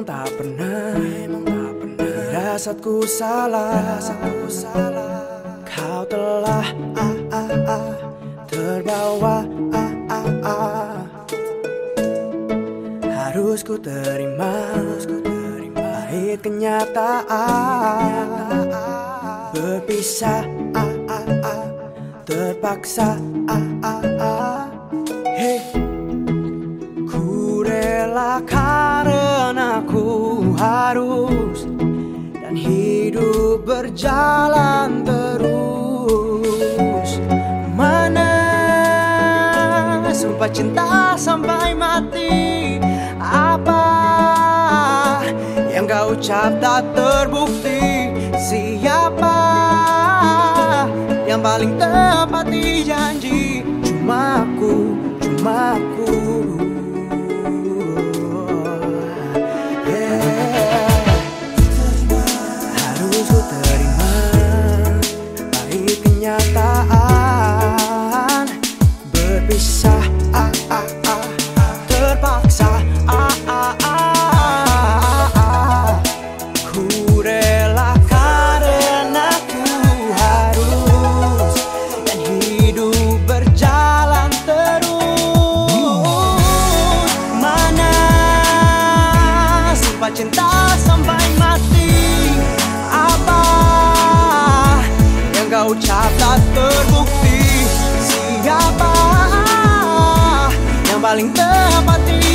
Memang tak pernah Firasatku salah Firasatku salah Kau telah ah, ah, ah, Terbawa ah, ah, ah. Harus ku terima Harus ku terima Pahit kenyataan Berpisah ah, ah, ah. Terpaksa ah, ah. Harus Dan hidup berjalan terus. Mana sumpah cinta sampai mati. Apa yang kau ucap tak terbukti? Siapa yang paling tepati janji? Cuma aku, cuma aku cinta sampai mati. Apa yang kau ucap tak terbukti? Siapa yang paling tepati janji